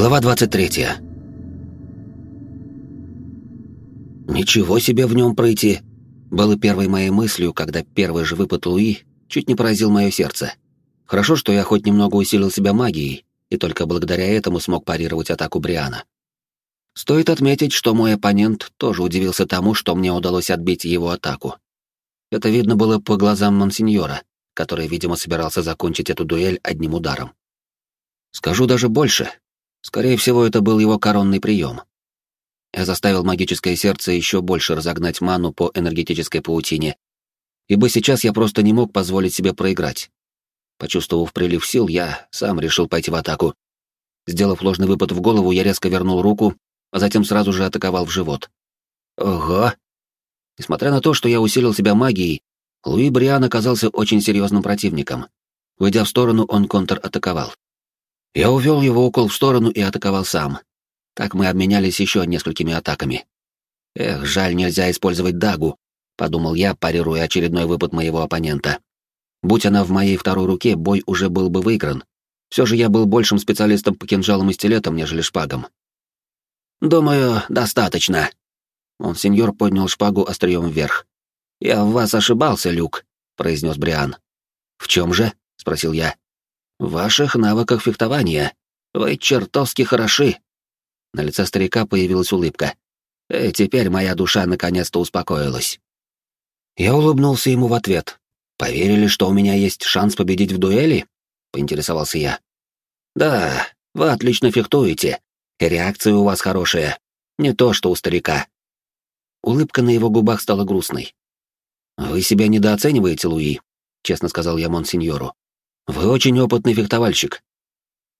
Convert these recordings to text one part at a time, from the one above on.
Глава 23. Ничего себе в нем пройти. Было первой моей мыслью, когда первый же выпад Луи чуть не поразил мое сердце. Хорошо, что я хоть немного усилил себя магией, и только благодаря этому смог парировать атаку Бриана. Стоит отметить, что мой оппонент тоже удивился тому, что мне удалось отбить его атаку. Это видно было по глазам Монсеньора, который, видимо, собирался закончить эту дуэль одним ударом. Скажу даже больше, Скорее всего, это был его коронный прием. Я заставил магическое сердце еще больше разогнать ману по энергетической паутине, ибо сейчас я просто не мог позволить себе проиграть. Почувствовав прилив сил, я сам решил пойти в атаку. Сделав ложный выпад в голову, я резко вернул руку, а затем сразу же атаковал в живот. Ого! Несмотря на то, что я усилил себя магией, Луи Бриан оказался очень серьезным противником. Выйдя в сторону, он контр-атаковал. Я увел его укол в сторону и атаковал сам. Так мы обменялись еще несколькими атаками. Эх, жаль, нельзя использовать дагу, подумал я, парируя очередной выпад моего оппонента. Будь она в моей второй руке, бой уже был бы выигран. Все же я был большим специалистом по кинжалам и стилетам, нежели шпагам. «Думаю, достаточно». Он сеньор поднял шпагу острием вверх. «Я в вас ошибался, Люк», — произнес Бриан. «В чем же?» — спросил я. В ваших навыках фехтования. Вы чертовски хороши. На лице старика появилась улыбка. И э, теперь моя душа наконец-то успокоилась. Я улыбнулся ему в ответ. «Поверили, что у меня есть шанс победить в дуэли?» — поинтересовался я. «Да, вы отлично фехтуете, и реакция у вас хорошая. Не то, что у старика». Улыбка на его губах стала грустной. «Вы себя недооцениваете, Луи», — честно сказал я монсеньору. Вы очень опытный фехтовальщик.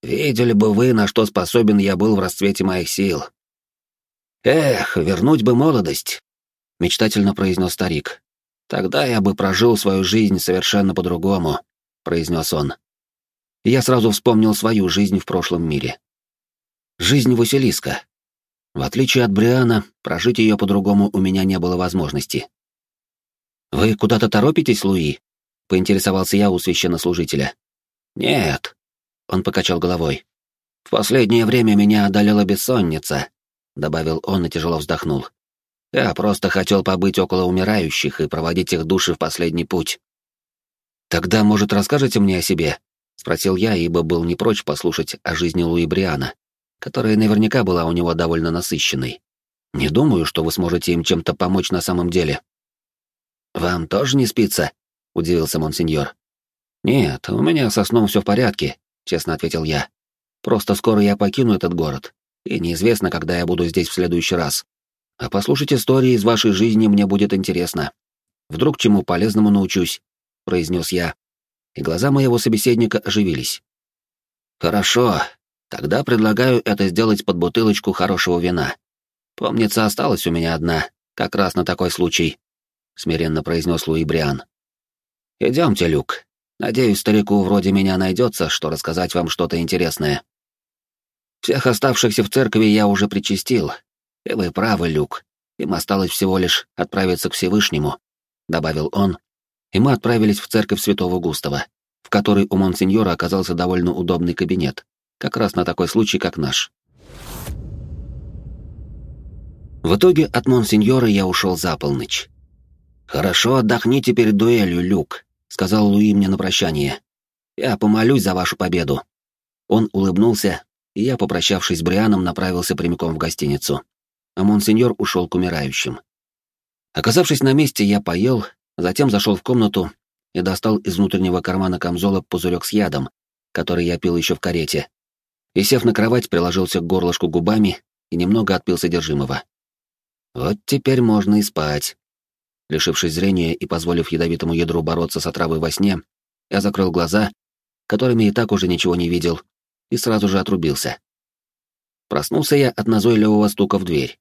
Видели бы вы, на что способен я был в расцвете моих сил. Эх, вернуть бы молодость, мечтательно произнес старик. Тогда я бы прожил свою жизнь совершенно по-другому, произнес он. Я сразу вспомнил свою жизнь в прошлом мире. Жизнь Василиска. В отличие от Бриана, прожить ее по-другому у меня не было возможности. «Вы куда-то торопитесь, Луи?» — поинтересовался я у священнослужителя. «Нет», — он покачал головой. «В последнее время меня одолела бессонница», — добавил он и тяжело вздохнул. «Я просто хотел побыть около умирающих и проводить их души в последний путь». «Тогда, может, расскажете мне о себе?» — спросил я, ибо был не прочь послушать о жизни Луи Бриана, которая наверняка была у него довольно насыщенной. Не думаю, что вы сможете им чем-то помочь на самом деле. «Вам тоже не спится?» — удивился монсеньор. «Нет, у меня со сном все в порядке», — честно ответил я. «Просто скоро я покину этот город, и неизвестно, когда я буду здесь в следующий раз. А послушать истории из вашей жизни мне будет интересно. Вдруг чему полезному научусь», — произнес я, и глаза моего собеседника оживились. «Хорошо, тогда предлагаю это сделать под бутылочку хорошего вина. Помнится, осталась у меня одна, как раз на такой случай», — смиренно произнес Луи Бриан. «Идемте, Люк, Надеюсь, старику вроде меня найдется, что рассказать вам что-то интересное. Всех оставшихся в церкви я уже причастил. И вы правы, Люк. Им осталось всего лишь отправиться к Всевышнему, — добавил он, и мы отправились в церковь святого Густава, в которой у монсеньора оказался довольно удобный кабинет, как раз на такой случай, как наш. В итоге от монсеньора я ушел за полночь. «Хорошо, отдохните перед дуэлью, Люк», сказал Луи мне на прощание. «Я помолюсь за вашу победу». Он улыбнулся, и я, попрощавшись с Брианом, направился прямиком в гостиницу. А монсеньор ушел к умирающим. Оказавшись на месте, я поел, затем зашел в комнату и достал из внутреннего кармана камзола пузырек с ядом, который я пил еще в карете. И, сев на кровать, приложился к горлышку губами и немного отпил содержимого. Вот теперь можно и спать. Лишившись зрения и позволив ядовитому ядру бороться с отравой во сне, я закрыл глаза, которыми и так уже ничего не видел, и сразу же отрубился. Проснулся я от назойливого стука в дверь.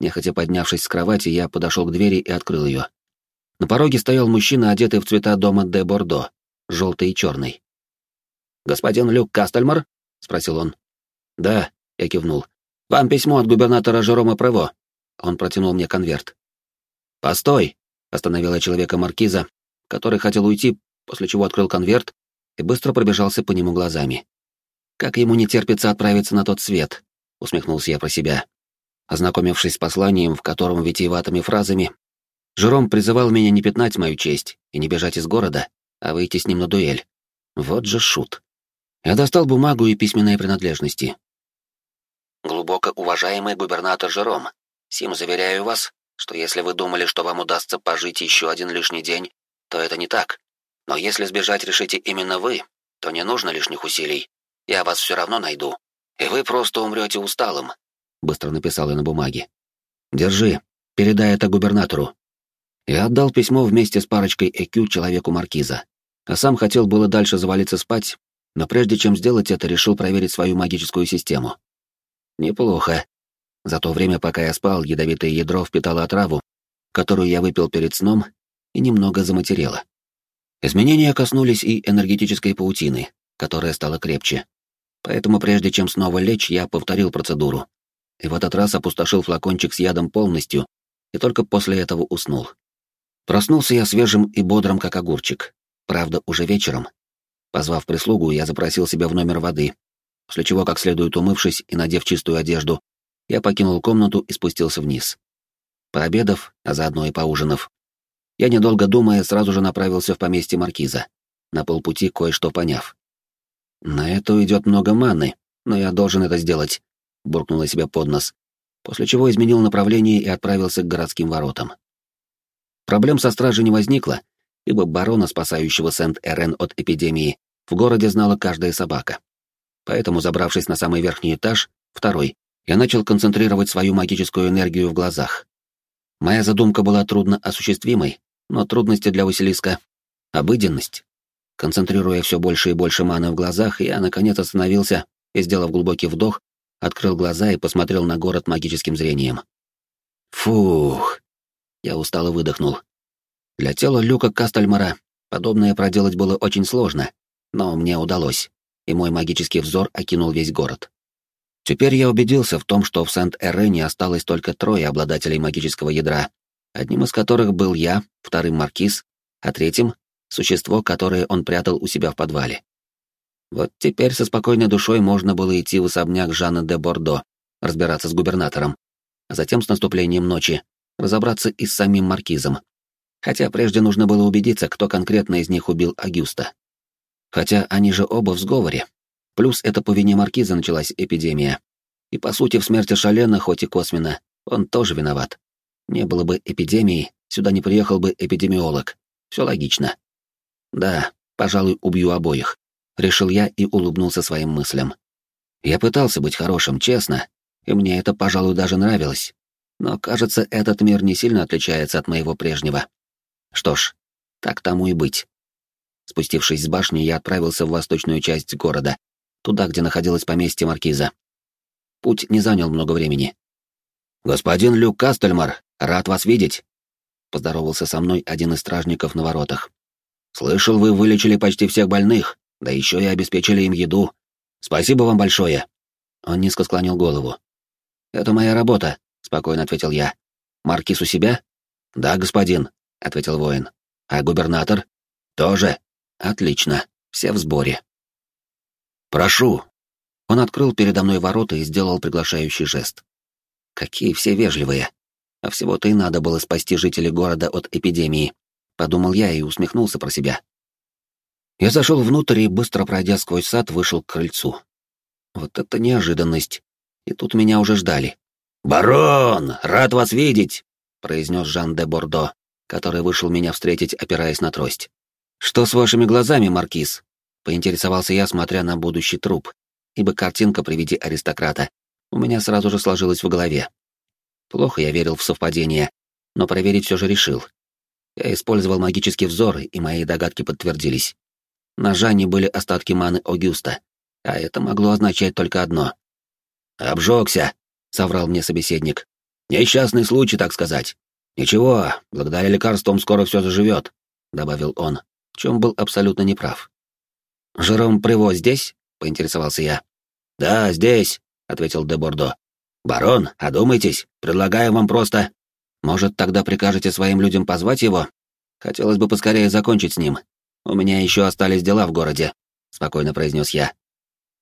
Нехотя поднявшись с кровати, я подошел к двери и открыл ее. На пороге стоял мужчина, одетый в цвета дома де Бордо, желтый и черный. «Господин Люк Кастельмар?» — спросил он. «Да», — я кивнул. «Вам письмо от губернатора Жерома Прево». Он протянул мне конверт. «Постой!» — остановила человека маркиза, который хотел уйти, после чего открыл конверт и быстро пробежался по нему глазами. Как ему не терпится отправиться на тот свет, усмехнулся я про себя. Ознакомившись с посланием, в котором витиеватыми фразами Жером призывал меня не пятнать мою честь и не бежать из города, а выйти с ним на дуэль. Вот же шут. Я достал бумагу и письменные принадлежности. Глубоко уважаемый губернатор Жером, Сим заверяю вас, что если вы думали, что вам удастся пожить еще один лишний день, то это не так. Но если сбежать решите именно вы, то не нужно лишних усилий. Я вас все равно найду. И вы просто умрете усталым», — быстро написал я на бумаге. «Держи, передай это губернатору». Я отдал письмо вместе с парочкой ЭКЮ человеку маркиза, а сам хотел было дальше завалиться спать, но прежде чем сделать это, решил проверить свою магическую систему. Неплохо. За то время, пока я спал, ядовитое ядро впитало отраву, которую я выпил перед сном, и немного заматерело. Изменения коснулись и энергетической паутины, которая стала крепче. Поэтому прежде чем снова лечь, я повторил процедуру. И в этот раз опустошил флакончик с ядом полностью, и только после этого уснул. Проснулся я свежим и бодрым, как огурчик. Правда, уже вечером. Позвав прислугу, я запросил себе в номер воды, после чего, как следует умывшись и надев чистую одежду, я покинул комнату и спустился вниз. Пообедав, а заодно и поужинав, я, недолго думая, сразу же направился в поместье маркиза, на полпути кое-что поняв. «На это уйдет много маны, но я должен это сделать», — буркнул я себе под нос, после чего изменил направление и отправился к городским воротам. Проблем со стражей не возникло, ибо барона, спасающего Сент-Эрен от эпидемии, в городе знала каждая собака. Поэтому, забравшись на самый верхний этаж, второй, я начал концентрировать свою магическую энергию в глазах. Моя задумка была трудно осуществимой, но трудности для Василиска — обыденность. Концентрируя все больше и больше маны в глазах, я, наконец, остановился и, сделав глубокий вдох, открыл глаза и посмотрел на город магическим зрением. Фух! Я устало выдохнул. Для тела Люка Кастальмара подобное проделать было очень сложно, но мне удалось, и мой магический взор окинул весь город. Теперь я убедился в том, что в Сент-Эрене осталось только трое обладателей магического ядра, одним из которых был я, вторым маркиз, а третьим — существо, которое он прятал у себя в подвале. Вот теперь со спокойной душой можно было идти в особняк Жанна де Бордо, разбираться с губернатором, а затем с наступлением ночи разобраться и с самим маркизом. Хотя прежде нужно было убедиться, кто конкретно из них убил Агюста. Хотя они же оба в сговоре. Плюс это по вине маркиза началась эпидемия. И по сути в смерти Шалена, хоть и косвенно, он тоже виноват. Не было бы эпидемии, сюда не приехал бы эпидемиолог. Все логично. Да, пожалуй, убью обоих. Решил я и улыбнулся своим мыслям. Я пытался быть хорошим, честно, и мне это, пожалуй, даже нравилось. Но, кажется, этот мир не сильно отличается от моего прежнего. Что ж, так тому и быть. Спустившись с башни, я отправился в восточную часть города, туда, где находилось поместье маркиза. Путь не занял много времени. «Господин Люк Кастельмар, рад вас видеть!» Поздоровался со мной один из стражников на воротах. «Слышал, вы вылечили почти всех больных, да еще и обеспечили им еду. Спасибо вам большое!» Он низко склонил голову. «Это моя работа», — спокойно ответил я. «Маркиз у себя?» «Да, господин», — ответил воин. «А губернатор?» «Тоже». «Отлично, все в сборе». «Прошу!» Он открыл передо мной ворота и сделал приглашающий жест. Какие все вежливые. А всего-то и надо было спасти жителей города от эпидемии. Подумал я и усмехнулся про себя. Я зашел внутрь и, быстро пройдя сквозь сад, вышел к крыльцу. Вот это неожиданность. И тут меня уже ждали. «Барон, рад вас видеть!» — произнес Жан де Бордо, который вышел меня встретить, опираясь на трость. «Что с вашими глазами, Маркиз?» Поинтересовался я, смотря на будущий труп, ибо картинка при виде аристократа у меня сразу же сложилась в голове. Плохо я верил в совпадение, но проверить все же решил. Я использовал магический взор, и мои догадки подтвердились. На Жанне были остатки маны Огюста, а это могло означать только одно. «Обжегся», — соврал мне собеседник. «Несчастный случай, так сказать. Ничего, благодаря лекарствам скоро все заживет», — добавил он, в чем был абсолютно неправ. «Жером Приво здесь?» — поинтересовался я. «Да, здесь», — ответил де Бордо. «Барон, одумайтесь, предлагаю вам просто...» «Может, тогда прикажете своим людям позвать его? Хотелось бы поскорее закончить с ним. У меня еще остались дела в городе», — спокойно произнес я.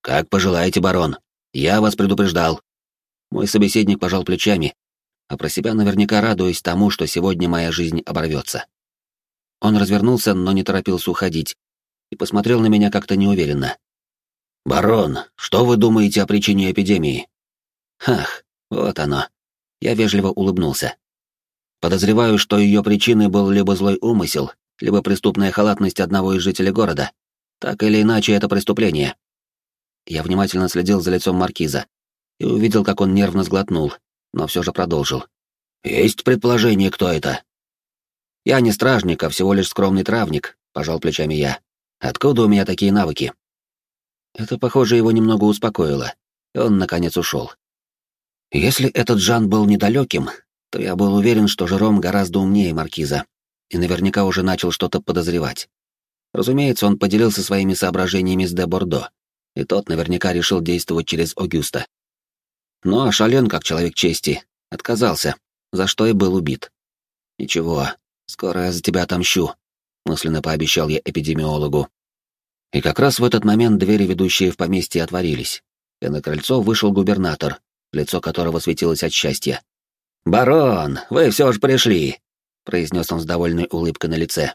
«Как пожелаете, барон. Я вас предупреждал». Мой собеседник пожал плечами, а про себя наверняка радуясь тому, что сегодня моя жизнь оборвется. Он развернулся, но не торопился уходить, и посмотрел на меня как-то неуверенно. «Барон, что вы думаете о причине эпидемии?» «Ах, вот оно». Я вежливо улыбнулся. Подозреваю, что ее причиной был либо злой умысел, либо преступная халатность одного из жителей города. Так или иначе, это преступление. Я внимательно следил за лицом маркиза и увидел, как он нервно сглотнул, но все же продолжил. «Есть предположение, кто это?» «Я не стражник, а всего лишь скромный травник», — пожал плечами я. «Откуда у меня такие навыки?» Это, похоже, его немного успокоило, он, наконец, ушел. Если этот Жан был недалеким, то я был уверен, что Жером гораздо умнее Маркиза, и наверняка уже начал что-то подозревать. Разумеется, он поделился своими соображениями с де Бордо, и тот наверняка решил действовать через Огюста. Но Шален, как человек чести, отказался, за что и был убит. «Ничего, скоро я за тебя отомщу», — мысленно пообещал я эпидемиологу. И как раз в этот момент двери, ведущие в поместье, отворились, и на крыльцо вышел губернатор, лицо которого светилось от счастья. «Барон, вы все же пришли», — произнес он с довольной улыбкой на лице.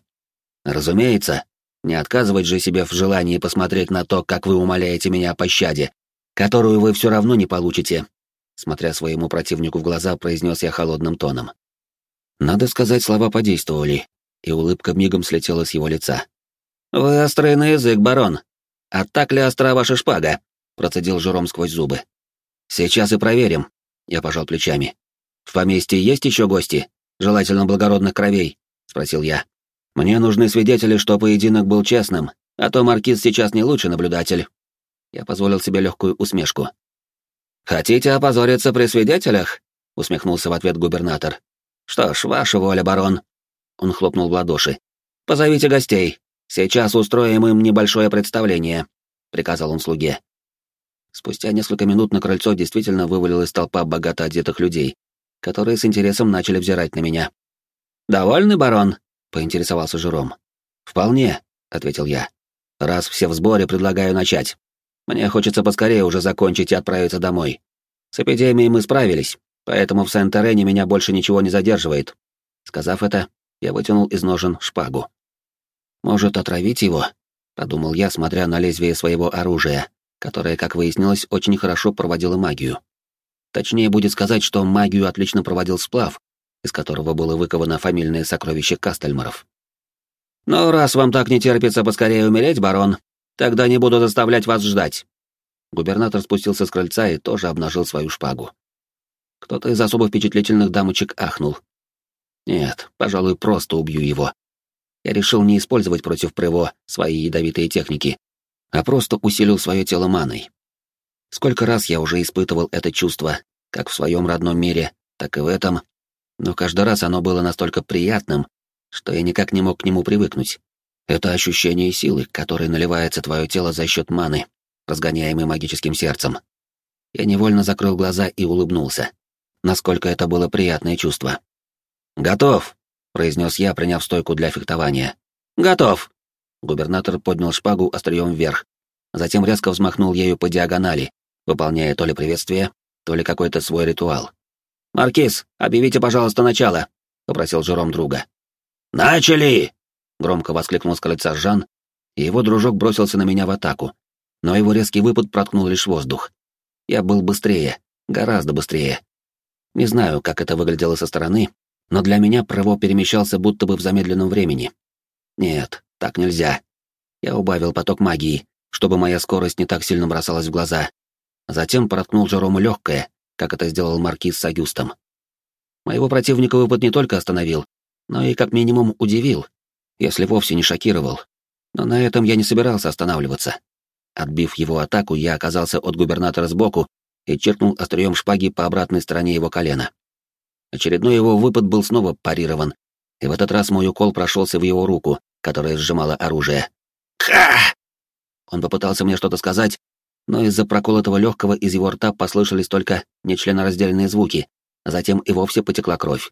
«Разумеется, не отказывать же себе в желании посмотреть на то, как вы умоляете меня о пощаде, которую вы все равно не получите», смотря своему противнику в глаза, произнес я холодным тоном. Надо сказать, слова подействовали, и улыбка мигом слетела с его лица. «Вы острый на язык, барон. А так ли остра ваша шпага?» процедил Жером сквозь зубы. «Сейчас и проверим», — я пожал плечами. «В поместье есть еще гости? Желательно благородных кровей?» — спросил я. «Мне нужны свидетели, что поединок был честным, а то маркиз сейчас не лучший наблюдатель». Я позволил себе легкую усмешку. «Хотите опозориться при свидетелях?» — усмехнулся в ответ губернатор. «Что ж, ваша воля, барон». Он хлопнул в ладоши. «Позовите гостей. Сейчас устроим им небольшое представление», — приказал он слуге. Спустя несколько минут на крыльцо действительно вывалилась толпа богато одетых людей, которые с интересом начали взирать на меня. «Довольны, барон?» — поинтересовался Жером. «Вполне», — ответил я. «Раз все в сборе, предлагаю начать. Мне хочется поскорее уже закончить и отправиться домой. С эпидемией мы справились, поэтому в Сент-Терене меня больше ничего не задерживает». Сказав это, я вытянул из ножен шпагу. «Может, отравить его?» — подумал я, смотря на лезвие своего оружия, которая, как выяснилось, очень хорошо проводила магию. Точнее будет сказать, что магию отлично проводил сплав, из которого было выковано фамильное сокровище Кастельмаров. «Ну, раз вам так не терпится поскорее умереть, барон, тогда не буду заставлять вас ждать». Губернатор спустился с крыльца и тоже обнажил свою шпагу. Кто-то из особо впечатлительных дамочек ахнул. «Нет, пожалуй, просто убью его». Я решил не использовать против Прево свои ядовитые техники, а просто усилил свое тело маной. Сколько раз я уже испытывал это чувство, как в своем родном мире, так и в этом, но каждый раз оно было настолько приятным, что я никак не мог к нему привыкнуть. Это ощущение силы, которое наливается твое тело за счет маны, разгоняемой магическим сердцем. Я невольно закрыл глаза и улыбнулся. Насколько это было приятное чувство. «Готов!» — произнес я, приняв стойку для фехтования. «Готов!» Губернатор поднял шпагу острием вверх, затем резко взмахнул ею по диагонали, выполняя то ли приветствие, то ли какой-то свой ритуал. «Маркиз, объявите, пожалуйста, начало», — попросил Жером друга. «Начали!» — громко воскликнул с крыльца Жан, и его дружок бросился на меня в атаку, но его резкий выпад проткнул лишь воздух. Я был быстрее, гораздо быстрее. Не знаю, как это выглядело со стороны, но для меня Право перемещался будто бы в замедленном времени. Нет, так нельзя. Я убавил поток магии, чтобы моя скорость не так сильно бросалась в глаза. Затем проткнул Жерому легкое, как это сделал маркиз с Агюстом. Моего противника выпад не только остановил, но и как минимум удивил, если вовсе не шокировал. Но на этом я не собирался останавливаться. Отбив его атаку, я оказался от губернатора сбоку и черкнул острием шпаги по обратной стороне его колена. Очередной его выпад был снова парирован, и в этот раз мой укол прошелся в его руку, которая сжимала оружие. «Ха!» Он попытался мне что-то сказать, но из-за проколотого легкого из его рта послышались только нечленораздельные звуки, а затем и вовсе потекла кровь.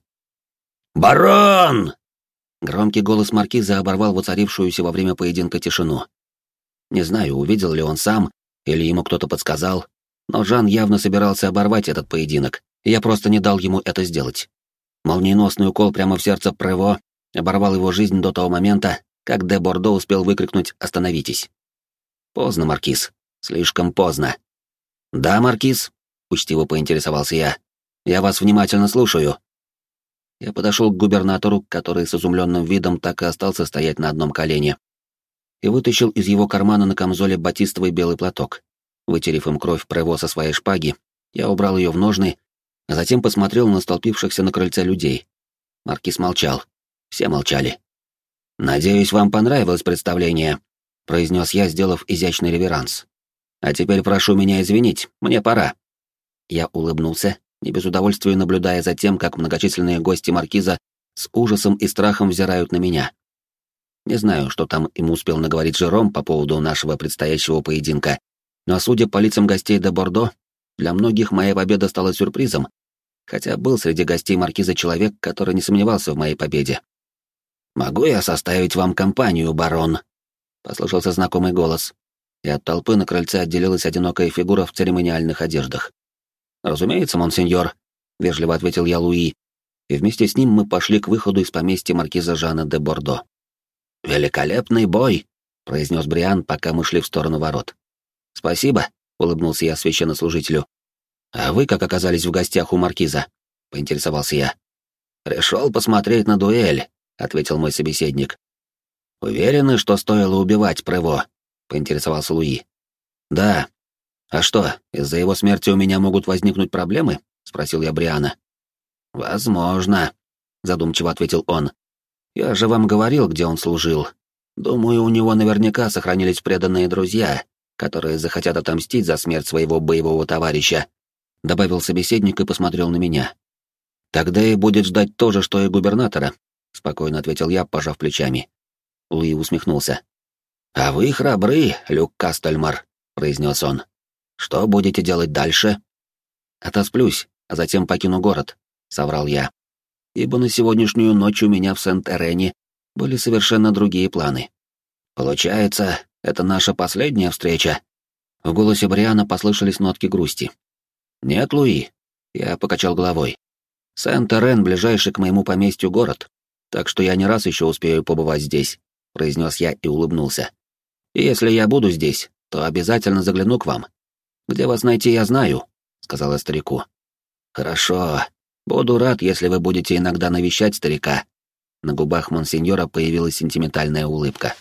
«Барон!» Громкий голос маркиза оборвал воцарившуюся во время поединка тишину. Не знаю, увидел ли он сам Или ему кто-то подсказал, но Жан явно собирался оборвать этот поединок, я просто не дал ему это сделать. Молниеносный укол прямо в сердце Прево оборвал его жизнь до того момента, как де Бордо успел выкрикнуть «Остановитесь!». Поздно, Маркиз. Слишком поздно. «Да, Маркиз?» — учтиво поинтересовался я. «Я вас внимательно слушаю». Я подошел к губернатору, который с изумленным видом так и остался стоять на одном колене, и вытащил из его кармана на камзоле батистовый белый платок. Вытерев им кровь Прево со своей шпаги, я убрал ее в ножны, а затем посмотрел на столпившихся на крыльце людей. Маркиз молчал. Все молчали. «Надеюсь, вам понравилось представление», — произнес я, сделав изящный реверанс. «А теперь прошу меня извинить, мне пора». Я улыбнулся, не без удовольствия наблюдая за тем, как многочисленные гости маркиза с ужасом и страхом взирают на меня. Не знаю, что там ему успел наговорить Жером по поводу нашего предстоящего поединка, но, судя по лицам гостей де Бордо, для многих моя победа стала сюрпризом, хотя был среди гостей маркиза человек, который не сомневался в моей победе. «Могу я составить вам компанию, барон?» — послышался знакомый голос, и от толпы на крыльце отделилась одинокая фигура в церемониальных одеждах. «Разумеется, монсеньор», — вежливо ответил я Луи, и вместе с ним мы пошли к выходу из поместья маркиза Жана де Бордо. «Великолепный бой!» — произнес Бриан, пока мы шли в сторону ворот. «Спасибо», — улыбнулся я священнослужителю. «А вы как оказались в гостях у маркиза?» — поинтересовался я. «Пришел посмотреть на дуэль», — ответил мой собеседник. «Уверены, что стоило убивать Прево?» — поинтересовался Луи. «Да. А что, из-за его смерти у меня могут возникнуть проблемы?» — спросил я Бриана. «Возможно», — задумчиво ответил он. «Я же вам говорил, где он служил. Думаю, у него наверняка сохранились преданные друзья, которые захотят отомстить за смерть своего боевого товарища», — добавил собеседник и посмотрел на меня. «Тогда и будет ждать то же, что и губернатора», — спокойно ответил я, пожав плечами. Луи усмехнулся. «А вы храбры, Люк Кастельмар», — произнес он. «Что будете делать дальше?» «Отосплюсь, а затем покину город», — соврал я. «Ибо на сегодняшнюю ночь у меня в Сент-Эрене были совершенно другие планы. Получается, это наша последняя встреча?» В голосе Бриана послышались нотки грусти. «Нет, Луи», — я покачал головой. «Сент-Эрен — ближайший к моему поместью город, так что я не раз еще успею побывать здесь», — произнес я и улыбнулся. «И если я буду здесь, то обязательно загляну к вам. Где вас найти, я знаю», — сказала старику. «Хорошо. Буду рад, если вы будете иногда навещать старика». На губах монсеньора появилась сентиментальная улыбка.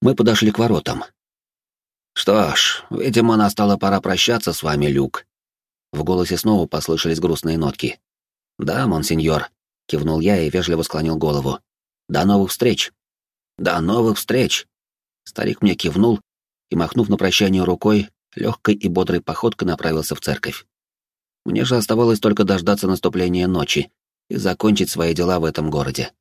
Мы подошли к воротам. «Что ж, видимо, настала пора прощаться с вами, Люк». В голосе снова послышались грустные нотки. «Да, монсеньор», — кивнул я и вежливо склонил голову. «До новых встреч!» «До новых встреч!» Старик мне кивнул и, махнув на прощание рукой, легкой и бодрой походкой направился в церковь. Мне же оставалось только дождаться наступления ночи и закончить свои дела в этом городе.